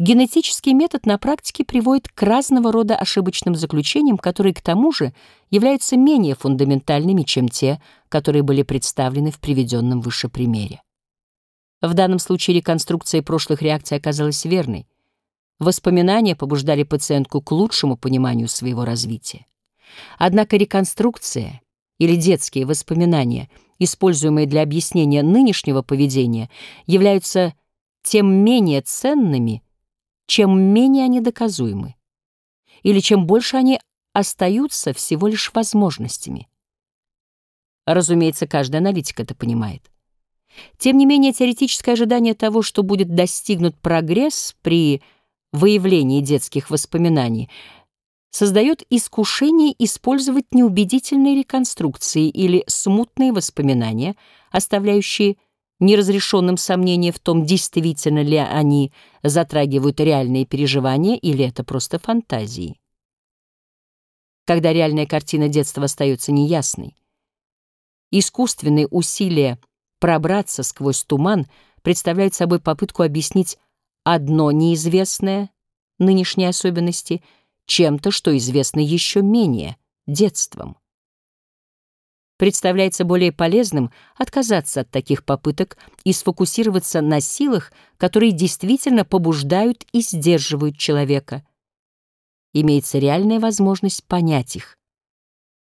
Генетический метод на практике приводит к разного рода ошибочным заключениям, которые к тому же являются менее фундаментальными, чем те, которые были представлены в приведенном выше примере. В данном случае реконструкция прошлых реакций оказалась верной. Воспоминания побуждали пациентку к лучшему пониманию своего развития. Однако реконструкция или детские воспоминания, используемые для объяснения нынешнего поведения, являются тем менее ценными, чем менее они доказуемы, или чем больше они остаются всего лишь возможностями. Разумеется, каждый аналитик это понимает. Тем не менее, теоретическое ожидание того, что будет достигнут прогресс при выявлении детских воспоминаний, создает искушение использовать неубедительные реконструкции или смутные воспоминания, оставляющие неразрешенным сомнение в том, действительно ли они затрагивают реальные переживания или это просто фантазии. Когда реальная картина детства остается неясной, искусственные усилия пробраться сквозь туман представляют собой попытку объяснить одно неизвестное нынешней особенности чем-то, что известно еще менее — детством представляется более полезным отказаться от таких попыток и сфокусироваться на силах, которые действительно побуждают и сдерживают человека. Имеется реальная возможность понять их,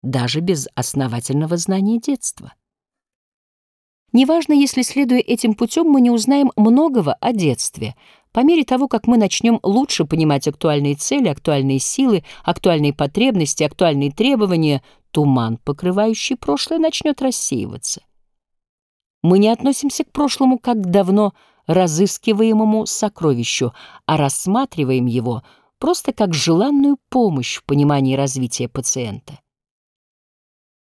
даже без основательного знания детства. Неважно, если, следуя этим путем, мы не узнаем многого о детстве — по мере того, как мы начнем лучше понимать актуальные цели, актуальные силы, актуальные потребности, актуальные требования, туман, покрывающий прошлое, начнет рассеиваться. Мы не относимся к прошлому как к давно разыскиваемому сокровищу, а рассматриваем его просто как желанную помощь в понимании развития пациента.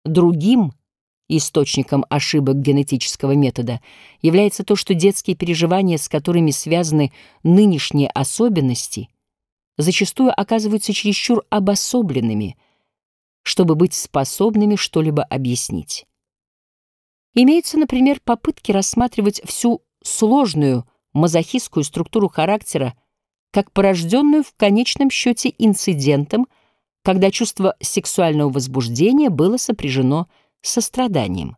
Другим — Источником ошибок генетического метода является то, что детские переживания, с которыми связаны нынешние особенности, зачастую оказываются чересчур обособленными, чтобы быть способными что-либо объяснить. Имеются, например, попытки рассматривать всю сложную мазохистскую структуру характера как порожденную в конечном счете инцидентом, когда чувство сексуального возбуждения было сопряжено с состраданием.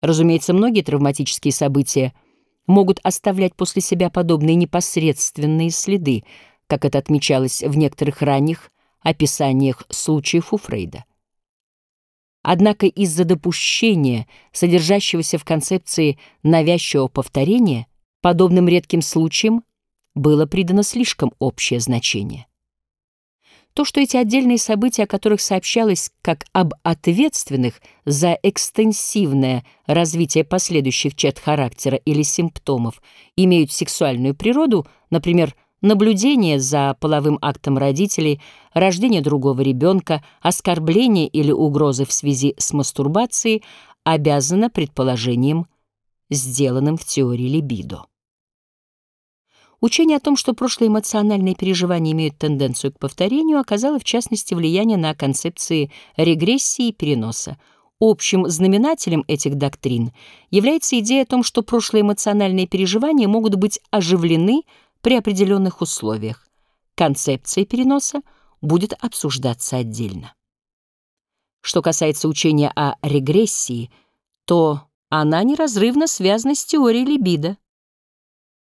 Разумеется, многие травматические события могут оставлять после себя подобные непосредственные следы, как это отмечалось в некоторых ранних описаниях случаев у Фрейда. Однако из-за допущения, содержащегося в концепции навязчивого повторения, подобным редким случаям было придано слишком общее значение. То, что эти отдельные события, о которых сообщалось как об ответственных за экстенсивное развитие последующих черт характера или симптомов, имеют сексуальную природу, например, наблюдение за половым актом родителей, рождение другого ребенка, оскорбление или угрозы в связи с мастурбацией, обязано предположением, сделанным в теории либидо. Учение о том, что прошлые эмоциональные переживания имеют тенденцию к повторению, оказало в частности влияние на концепции регрессии и переноса. Общим знаменателем этих доктрин является идея о том, что прошлые эмоциональные переживания могут быть оживлены при определенных условиях. Концепция переноса будет обсуждаться отдельно. Что касается учения о регрессии, то она неразрывно связана с теорией либидо.